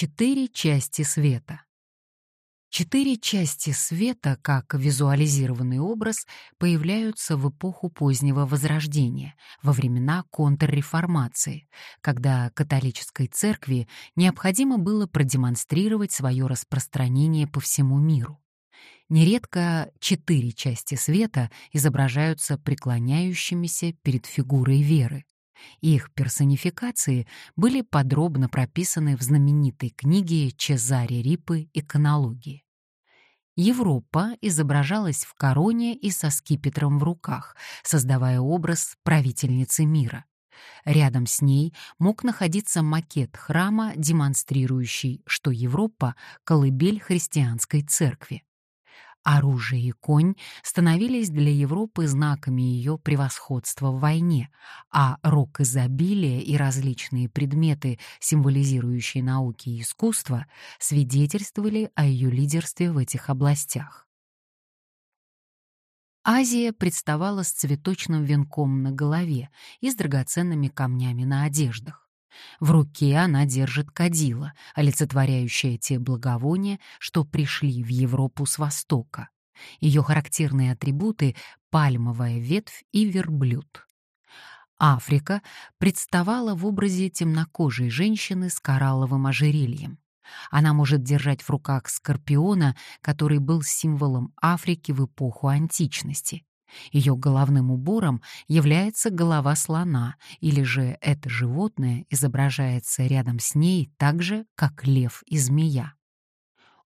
Четыре части света. Четыре части света, как визуализированный образ, появляются в эпоху позднего Возрождения, во времена контрреформации, когда католической церкви необходимо было продемонстрировать свое распространение по всему миру. Нередко четыре части света изображаются преклоняющимися перед фигурой веры. Их персонификации были подробно прописаны в знаменитой книге Чезаре Рипы «Иконологии». Европа изображалась в короне и со скипетром в руках, создавая образ правительницы мира. Рядом с ней мог находиться макет храма, демонстрирующий, что Европа — колыбель христианской церкви. Оружие и конь становились для Европы знаками ее превосходства в войне, а рок изобилия и различные предметы, символизирующие науки и искусство, свидетельствовали о ее лидерстве в этих областях. Азия представала с цветочным венком на голове и с драгоценными камнями на одеждах. В руке она держит кадила, олицетворяющее те благовония, что пришли в Европу с востока. Ее характерные атрибуты — пальмовая ветвь и верблюд. Африка представала в образе темнокожей женщины с коралловым ожерельем. Она может держать в руках скорпиона, который был символом Африки в эпоху античности. Ее головным убором является голова слона, или же это животное изображается рядом с ней так же, как лев и змея.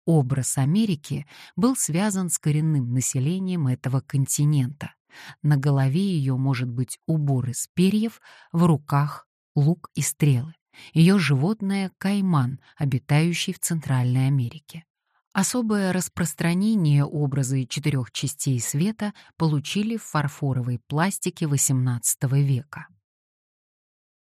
Образ Америки был связан с коренным населением этого континента. На голове ее может быть убор из перьев, в руках — лук и стрелы. Ее животное — кайман, обитающий в Центральной Америке. Особое распространение образы четырех частей света получили в фарфоровой пластике XVIII века.